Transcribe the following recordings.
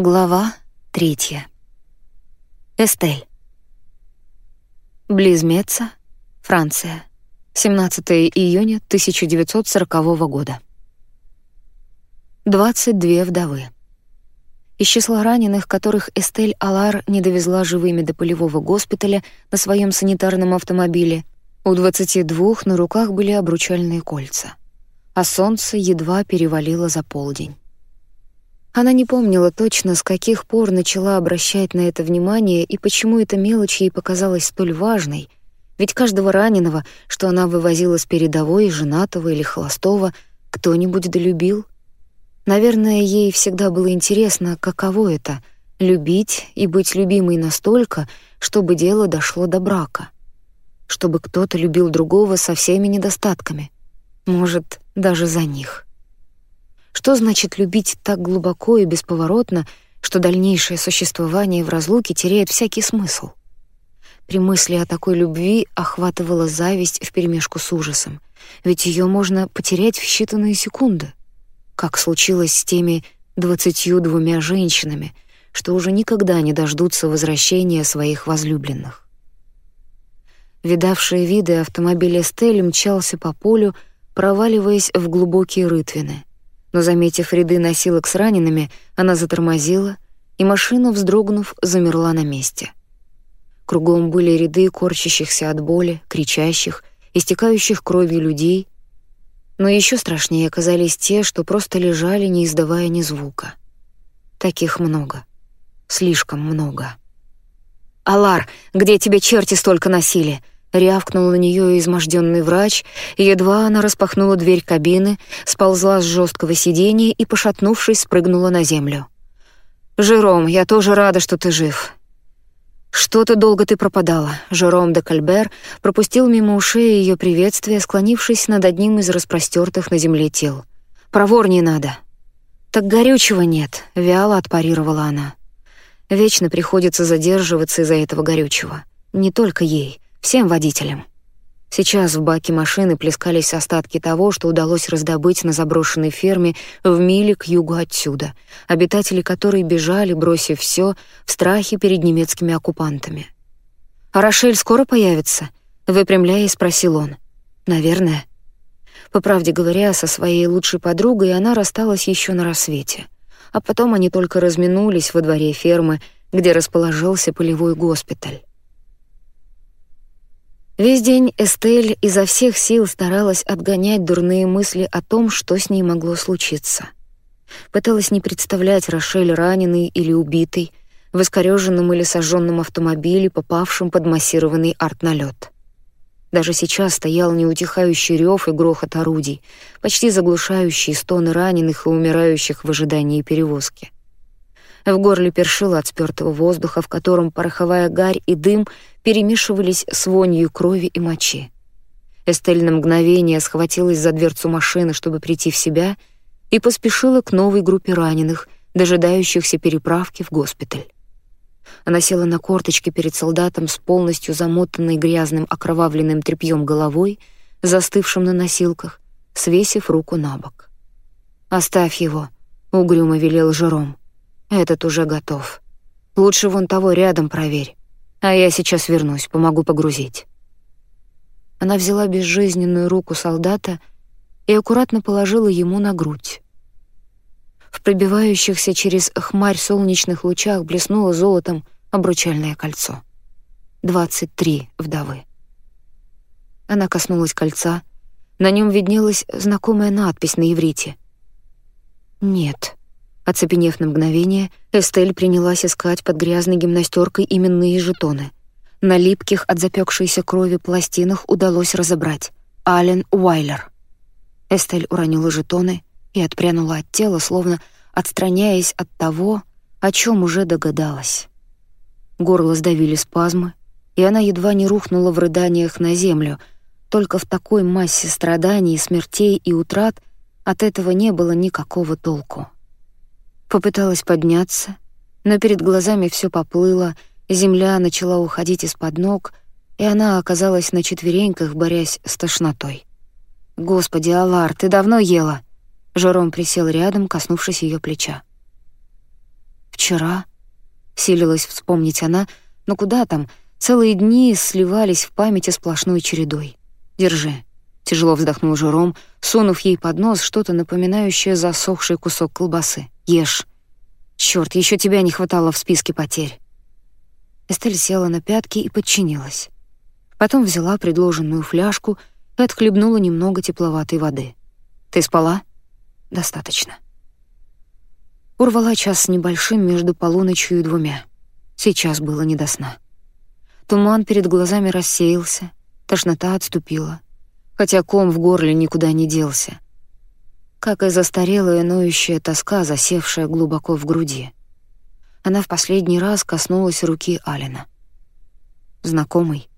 Глава третья. Эстель. Близ Меца, Франция. 17 июня 1940 года. 22 вдовы. Из числа раненых, которых Эстель Алар не довезла живыми до полевого госпиталя на своем санитарном автомобиле, у 22 на руках были обручальные кольца, а солнце едва перевалило за полдень. Она не помнила точно, с каких пор начала обращать на это внимание и почему эта мелочь ей показалась столь важной, ведь каждого раненого, что она вывозила с передовой, женатого или холостого, кто-нибудь долюбил. Наверное, ей всегда было интересно, каково это — любить и быть любимой настолько, чтобы дело дошло до брака. Чтобы кто-то любил другого со всеми недостатками. Может, даже за них. Что значит любить так глубоко и бесповоротно, что дальнейшее существование в разлуке теряет всякий смысл? При мысли о такой любви охватывала зависть вперемешку с ужасом, ведь ее можно потерять в считанные секунды, как случилось с теми двадцатью двумя женщинами, что уже никогда не дождутся возвращения своих возлюбленных. Видавшие виды автомобиль Эстель мчался по полю, проваливаясь в глубокие рытвины но, заметив ряды носилок с ранеными, она затормозила, и машина, вздрогнув, замерла на месте. Кругом были ряды корчащихся от боли, кричащих, истекающих кровью людей, но еще страшнее оказались те, что просто лежали, не издавая ни звука. Таких много. Слишком много. «Алар, где тебе черти столько носили?» Рявкнул на нее изможденный врач, едва она распахнула дверь кабины, сползла с жесткого сиденья и, пошатнувшись, спрыгнула на землю. «Жером, я тоже рада, что ты жив». «Что-то долго ты пропадала». Жером де Кальбер пропустил мимо ушей ее приветствие, склонившись над одним из распростертых на земле тел. «Проворнее надо». «Так горючего нет», — вяло отпарировала она. «Вечно приходится задерживаться из-за этого горючего. Не только ей» всем водителям. Сейчас в баке машины плескались остатки того, что удалось раздобыть на заброшенной ферме в миле к югу отсюда, обитатели которой бежали, бросив все в страхе перед немецкими оккупантами. «А Рошель скоро появится?» — выпрямляясь, спросил он. «Наверное». По правде говоря, со своей лучшей подругой она рассталась еще на рассвете. А потом они только разминулись во дворе фермы, где расположился полевой госпиталь. Весь день Эстель изо всех сил старалась отгонять дурные мысли о том, что с ней могло случиться. Пыталась не представлять Рошель раненой или убитой, в искорёженном или сожженном автомобиле, попавшем под массированный артналет. Даже сейчас стоял неутихающий рев и грохот орудий, почти заглушающие стоны раненых и умирающих в ожидании перевозки. В горле першило от спёртого воздуха, в котором пороховая гарь и дым перемешивались с вонью крови и мочи. Эстель на мгновение схватилась за дверцу машины, чтобы прийти в себя, и поспешила к новой группе раненых, дожидающихся переправки в госпиталь. Она села на корточки перед солдатом с полностью замотанной грязным окровавленным тряпьем головой, застывшим на носилках, свесив руку на бок. «Оставь его», — угрюмо велел Жером. Этот уже готов. Лучше вон того рядом проверь. А я сейчас вернусь, помогу погрузить. Она взяла безжизненную руку солдата и аккуратно положила ему на грудь. В пробивающихся через хмарь солнечных лучах блеснуло золотом обручальное кольцо. Двадцать три вдовы. Она коснулась кольца. На нем виднелась знакомая надпись на иврите. «Нет». Оцепенев на мгновение, Эстель принялась искать под грязной гимнастеркой именные жетоны. На липких от запекшейся крови пластинах удалось разобрать «Ален Уайлер». Эстель уронила жетоны и отпрянула от тела, словно отстраняясь от того, о чем уже догадалась. Горло сдавили спазмы, и она едва не рухнула в рыданиях на землю. Только в такой массе страданий, смертей и утрат от этого не было никакого толку. Попыталась подняться, но перед глазами все поплыло, земля начала уходить из-под ног, и она оказалась на четвереньках, борясь с тошнотой. «Господи, Алар, ты давно ела?» Жером присел рядом, коснувшись ее плеча. «В Вчера? Силилась вспомнить она, но куда там? Целые дни сливались в памяти сплошной чередой. Держи. Тяжело вздохнул Жером, сунув ей под нос что-то напоминающее засохший кусок колбасы. Ешь. Черт, еще тебя не хватало в списке потерь. Эстель села на пятки и подчинилась. Потом взяла предложенную фляжку и отхлебнула немного тепловатой воды. «Ты спала?» «Достаточно». Урвала час с небольшим между полуночью и двумя. Сейчас было не до сна. Туман перед глазами рассеялся, тошнота отступила, хотя ком в горле никуда не делся. Как и застарелая ноющая тоска, засевшая глубоко в груди. Она в последний раз коснулась руки Алина. Знакомый.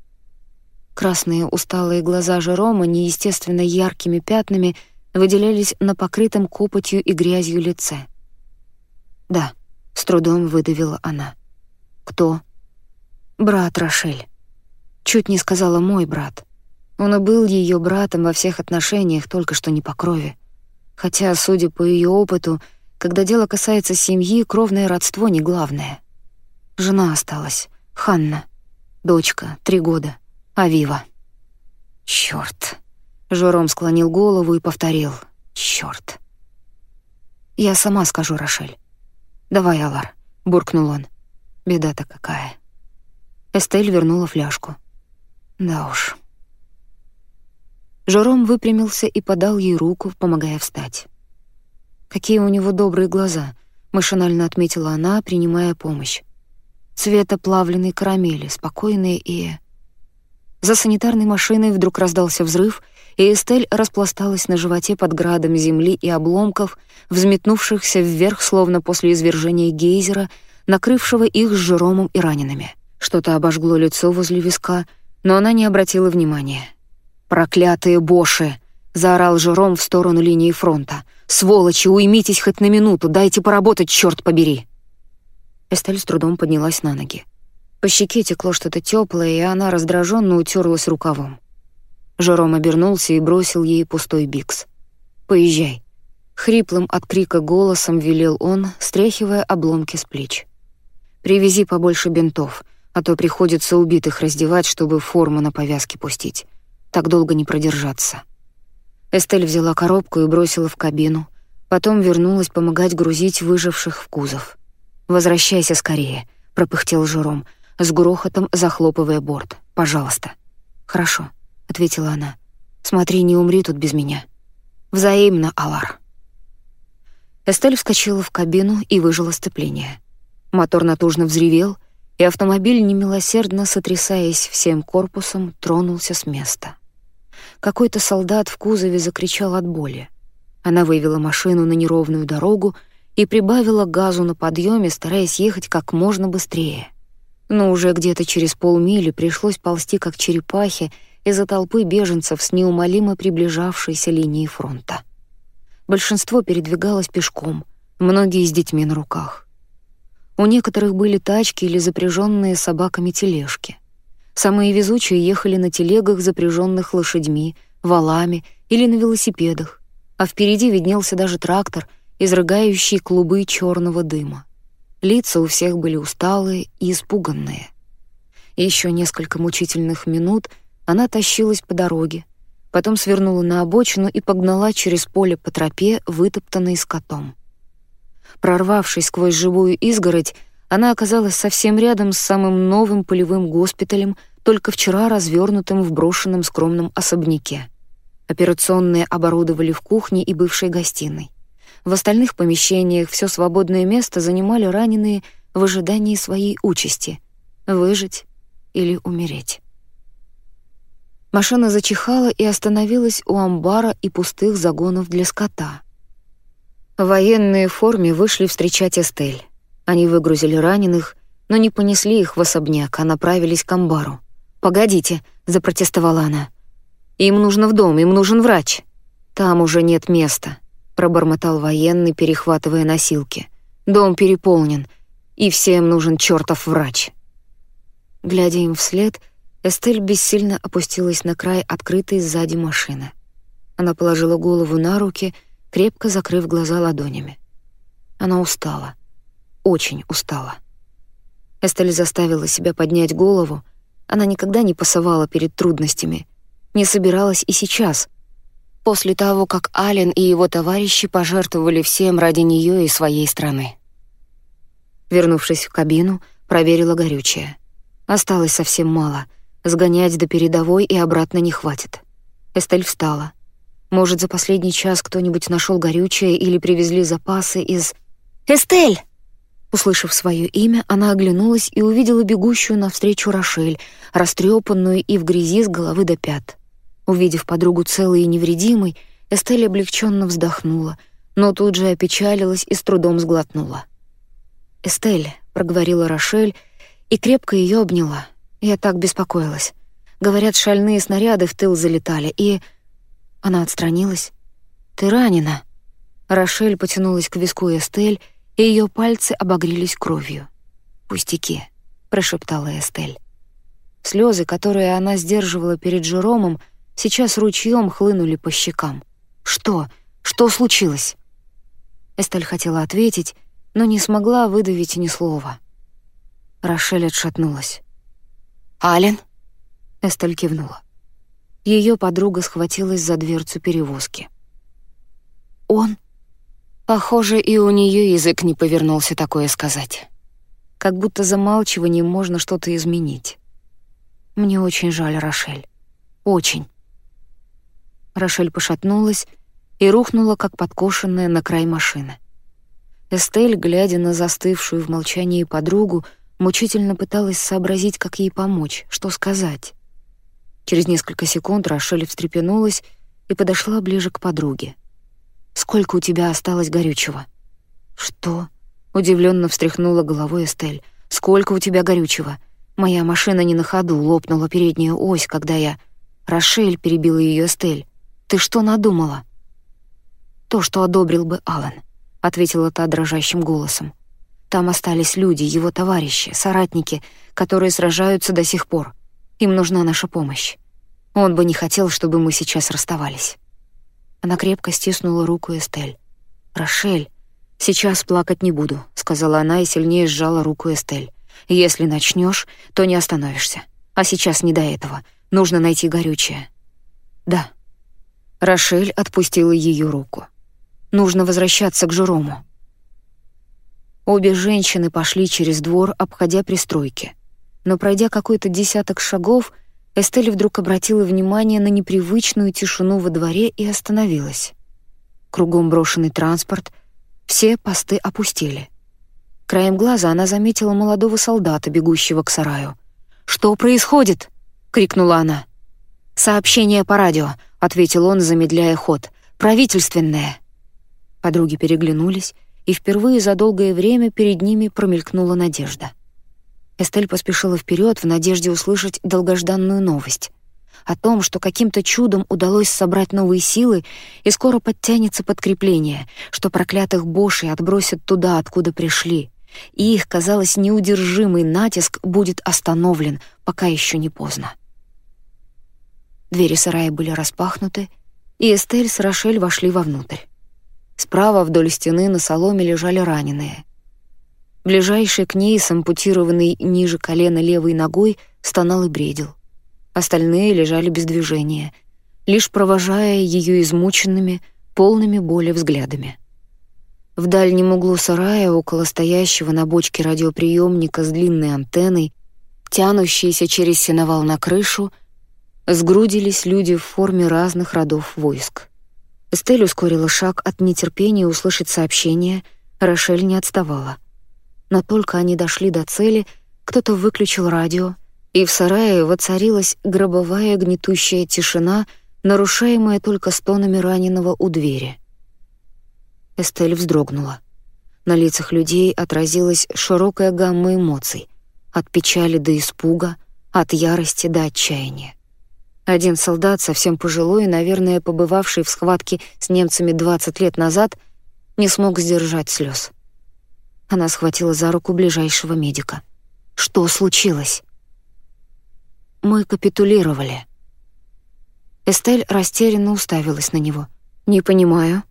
Красные усталые глаза Жерома неестественно яркими пятнами выделялись на покрытом копотью и грязью лице. «Да», — с трудом выдавила она. «Кто?» «Брат Рошель». Чуть не сказала «мой брат». Он и был ее братом во всех отношениях, только что не по крови. Хотя, судя по ее опыту, когда дело касается семьи, кровное родство не главное. Жена осталась, Ханна. Дочка, три года, Авива. Чёрт. Жором склонил голову и повторил. Чёрт. Я сама скажу, Рошель. Давай, Алар, буркнул он. Беда-то какая. Эстель вернула фляжку. Да уж. Жором выпрямился и подал ей руку, помогая встать. Какие у него добрые глаза, машинально отметила она, принимая помощь. Цвета плавленной карамели, спокойные и... За санитарной машиной вдруг раздался взрыв, и Эстель распласталась на животе под градом земли и обломков, взметнувшихся вверх, словно после извержения гейзера, накрывшего их с Жеромом и ранеными. Что-то обожгло лицо возле виска, но она не обратила внимания. «Проклятые боши!» — заорал Жером в сторону линии фронта. «Сволочи, уймитесь хоть на минуту, дайте поработать, черт побери!» Эстель с трудом поднялась на ноги. По щеке текло что-то теплое, и она раздраженно утерлась рукавом. Жером обернулся и бросил ей пустой бикс. «Поезжай». Хриплым от крика голосом велел он, стряхивая обломки с плеч. «Привези побольше бинтов, а то приходится убитых раздевать, чтобы форму на повязке пустить. Так долго не продержаться». Эстель взяла коробку и бросила в кабину, потом вернулась помогать грузить выживших в кузов. «Возвращайся скорее», — пропыхтел Жером, с грохотом захлопывая борт. «Пожалуйста». «Хорошо», — ответила она. «Смотри, не умри тут без меня». «Взаимно, Алар». Эстель вскочила в кабину и выжила сцепление. Мотор натужно взревел, и автомобиль, немилосердно сотрясаясь всем корпусом, тронулся с места. Какой-то солдат в кузове закричал от боли. Она вывела машину на неровную дорогу и прибавила газу на подъеме, стараясь ехать как можно быстрее. Но уже где-то через полмили пришлось ползти как черепахи из-за толпы беженцев с неумолимо приближавшейся линии фронта. Большинство передвигалось пешком, многие с детьми на руках. У некоторых были тачки или запряженные собаками тележки. Самые везучие ехали на телегах, запряженных лошадьми, валами или на велосипедах, а впереди виднелся даже трактор, изрыгающий клубы черного дыма. Лица у всех были усталые и испуганные. Еще несколько мучительных минут она тащилась по дороге, потом свернула на обочину и погнала через поле по тропе, вытоптанной скотом. Прорвавшись сквозь живую изгородь, она оказалась совсем рядом с самым новым полевым госпиталем, только вчера развернутым в брошенном скромном особняке. Операционные оборудовали в кухне и бывшей гостиной. В остальных помещениях все свободное место занимали раненые в ожидании своей участи — выжить или умереть. Машина зачихала и остановилась у амбара и пустых загонов для скота. В военной форме вышли встречать Эстель. Они выгрузили раненых, но не понесли их в особняк, а направились к амбару. «Погодите», — запротестовала она. «Им нужно в дом, им нужен врач». «Там уже нет места», — пробормотал военный, перехватывая носилки. «Дом переполнен, и всем нужен чертов врач». Глядя им вслед, Эстель бессильно опустилась на край открытой сзади машины. Она положила голову на руки, крепко закрыв глаза ладонями. Она устала. Очень устала. Эстель заставила себя поднять голову. Она никогда не пасовала перед трудностями. Не собиралась и сейчас. После того, как Ален и его товарищи пожертвовали всем ради нее и своей страны. Вернувшись в кабину, проверила горючее. Осталось совсем мало. Сгонять до передовой и обратно не хватит. Эстель встала. Может, за последний час кто-нибудь нашел горючее или привезли запасы из... «Эстель!» Услышав свое имя, она оглянулась и увидела бегущую навстречу Рошель, растрепанную и в грязи с головы до пят. Увидев подругу целой и невредимой, Эстель облегченно вздохнула, но тут же опечалилась и с трудом сглотнула. «Эстель», — проговорила Рошель и крепко ее обняла. Я так беспокоилась. Говорят, шальные снаряды в тыл залетали, и... Она отстранилась. «Ты ранена». Рошель потянулась к виску Эстель, и ее пальцы обогрелись кровью. «Пустяки», — прошептала Эстель. Слезы, которые она сдерживала перед Жеромом, сейчас ручьем хлынули по щекам. «Что? Что случилось?» Эстель хотела ответить, но не смогла выдавить ни слова. Рошель отшатнулась. «Ален?» Эстель кивнула. Ее подруга схватилась за дверцу перевозки. «Он?» Похоже, и у нее язык не повернулся такое сказать. Как будто замалчиванием можно что-то изменить. Мне очень жаль, Рошель. Очень. Рошель пошатнулась и рухнула, как подкошенная на край машины. Эстель, глядя на застывшую в молчании подругу, мучительно пыталась сообразить, как ей помочь, что сказать. Через несколько секунд Рошель встрепенулась и подошла ближе к подруге. «Сколько у тебя осталось горючего?» «Что?» — удивленно встряхнула головой Эстель. «Сколько у тебя горючего? Моя машина не на ходу, лопнула передняя ось, когда я...» «Рошель», — перебила ее Эстель. «Ты что надумала?» «То, что одобрил бы Алан», — ответила та дрожащим голосом. «Там остались люди, его товарищи, соратники, которые сражаются до сих пор. Им нужна наша помощь. Он бы не хотел, чтобы мы сейчас расставались». Она крепко стиснула руку Эстель. «Рошель, сейчас плакать не буду», — сказала она и сильнее сжала руку Эстель. «Если начнешь, то не остановишься. А сейчас не до этого. Нужно найти горючее». «Да». Рошель отпустила ее руку. «Нужно возвращаться к Жерому». Обе женщины пошли через двор, обходя пристройки но пройдя какой-то десяток шагов, Эстель вдруг обратила внимание на непривычную тишину во дворе и остановилась. Кругом брошенный транспорт, все посты опустили. Краем глаза она заметила молодого солдата, бегущего к сараю. «Что происходит?» — крикнула она. «Сообщение по радио», — ответил он, замедляя ход. «Правительственное». Подруги переглянулись, и впервые за долгое время перед ними промелькнула надежда. Эстель поспешила вперед в надежде услышать долгожданную новость о том, что каким-то чудом удалось собрать новые силы и скоро подтянется подкрепление, что проклятых бошей отбросят туда, откуда пришли, и их, казалось, неудержимый натиск будет остановлен, пока еще не поздно. Двери сарая были распахнуты, и Эстель с Рошель вошли вовнутрь. Справа вдоль стены на соломе лежали раненые. Ближайший к ней, с ампутированной ниже колена левой ногой, стонал и бредил. Остальные лежали без движения, лишь провожая ее измученными, полными боли взглядами. В дальнем углу сарая, около стоящего на бочке радиоприемника с длинной антенной, тянущейся через сеновал на крышу, сгрудились люди в форме разных родов войск. Эстель ускорила шаг от нетерпения услышать сообщение, Рошель не отставала — но только они дошли до цели, кто-то выключил радио, и в сарае воцарилась гробовая гнетущая тишина, нарушаемая только стонами раненого у двери. Эстель вздрогнула. На лицах людей отразилась широкая гамма эмоций, от печали до испуга, от ярости до отчаяния. Один солдат, совсем пожилой, наверное, побывавший в схватке с немцами 20 лет назад, не смог сдержать слез. Она схватила за руку ближайшего медика. «Что случилось?» «Мы капитулировали». Эстель растерянно уставилась на него. «Не понимаю».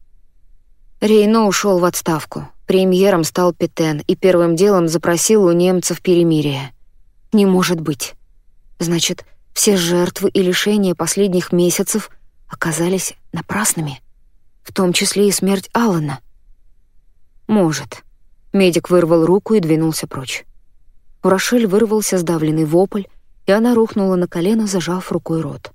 Рейно ушел в отставку. Премьером стал Петен и первым делом запросил у немцев перемирие. Не может быть. Значит, все жертвы и лишения последних месяцев оказались напрасными, в том числе и смерть Алана. Может. Медик вырвал руку и двинулся прочь. У Рошель вырвался сдавленный вопль, и она рухнула на колено, зажав рукой рот.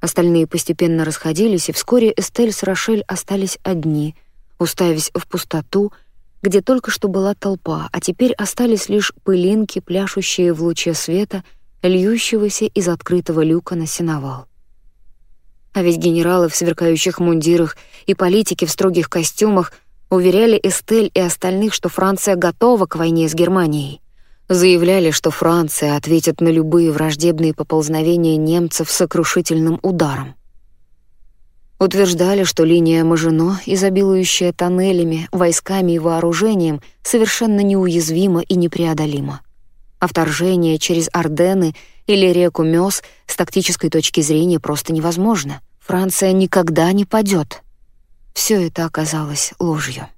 Остальные постепенно расходились, и вскоре Эстель с Рошель остались одни, уставясь в пустоту, где только что была толпа, а теперь остались лишь пылинки, пляшущие в луче света, льющегося из открытого люка на сеновал. А ведь генералы в сверкающих мундирах и политики в строгих костюмах уверяли Эстель и остальных, что Франция готова к войне с Германией. Заявляли, что Франция ответит на любые враждебные поползновения немцев сокрушительным ударом. Утверждали, что линия Мажино, изобилующая тоннелями, войсками и вооружением, совершенно неуязвима и непреодолима. А вторжение через Ордены или реку Мёс с тактической точки зрения просто невозможно. Франция никогда не падет. Все это оказалось ложью.